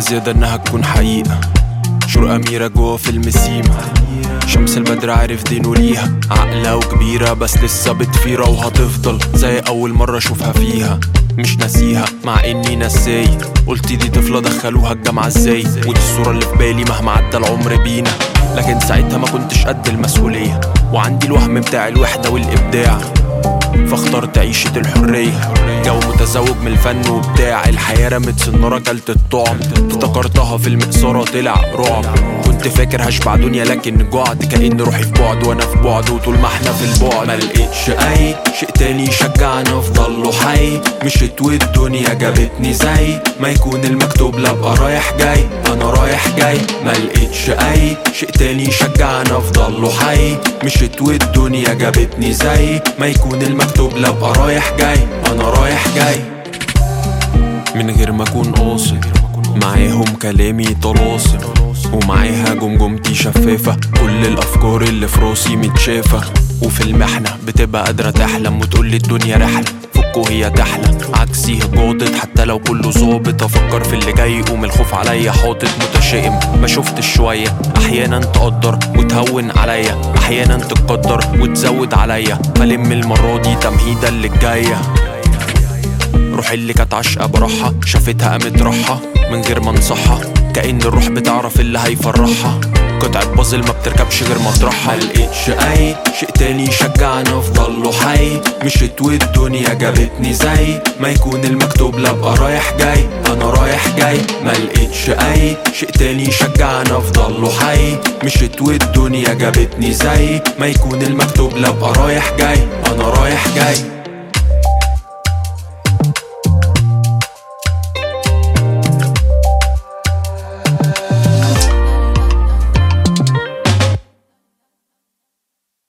زيادة إنها تكون حقيقة. شروق أميرة جوا فيلم سيما. شمس البدر عارف دينه ليها. عقلة وكبيرة بس لسه بتفيرة وهتفضل زي أول مرة أشوفها فيها. مش ناسيها مع إني نساي. قلت دي طفلة دخلوها الجامعة إزاي؟ ودي الصورة اللي في بالي مهما عدى العمر بينا. لكن ساعتها ما كنتش قد المسؤولية. وعندي الوهم بتاع الوحدة والإبداع. فاخترت عيشة الحرية. جو متزوج من الفن وبتاع. الحياة رمت سنارة كلت الطعم. افتكرتها في المقصرة طلع رعب. كنت فاكر هشبع دنيا لكن جعت كأن روحي في بعد وأنا في بعد وطول ما إحنا في البعد. ما لقيتش أي شيء تاني يشجعني افضل له حي. مشيت والدنيا جابتني زي ما يكون المكتوب لا ابقى رايح جاي. أنا رايح جاي ما لقيتش أي شيء تاني يشجعني افضل له حي. مشيت والدنيا جابتني زي ما يكون المكتوب لا ابقى رايح جاي. أنا رايح جاي. من غير ما أكون قاصد معاهم كلامي طلاسم ومعاها جمجمتي شفافة كل الأفكار اللي في راسي متشافة. وفي المحنة بتبقى قادرة تحلم وتقولي الدنيا رحلة فكوا هي تحلى عكسي جاضت حتى لو كله ظابط أفكر في اللي جاي يقوم الخوف عليا حاطط متشائم. ما شفتش شوية أحيانا تقدر وتهون عليا. أحيانا تقدر وتزود عليا. بلم المرة دي تمهيدا للجايه روح اللي كانت عشقة بروحها شافتها قامت روحها من غير ما انصحها كأن الروح بتعرف اللي هيفرحها. قطعة بازل ما بتركبش غير مطرحها ملقتش أي شيء تاني يشجعني أفضل له حي. مشيت والدنيا جابتني زي. ما يكون المكتوب لا أبقى رايح جاي. أنا رايح جاي. ملقتش أي شيء تاني يشجعني أفضل له حي. مشيت والدنيا جابتني زي. ما يكون المكتوب لا أبقى رايح جاي.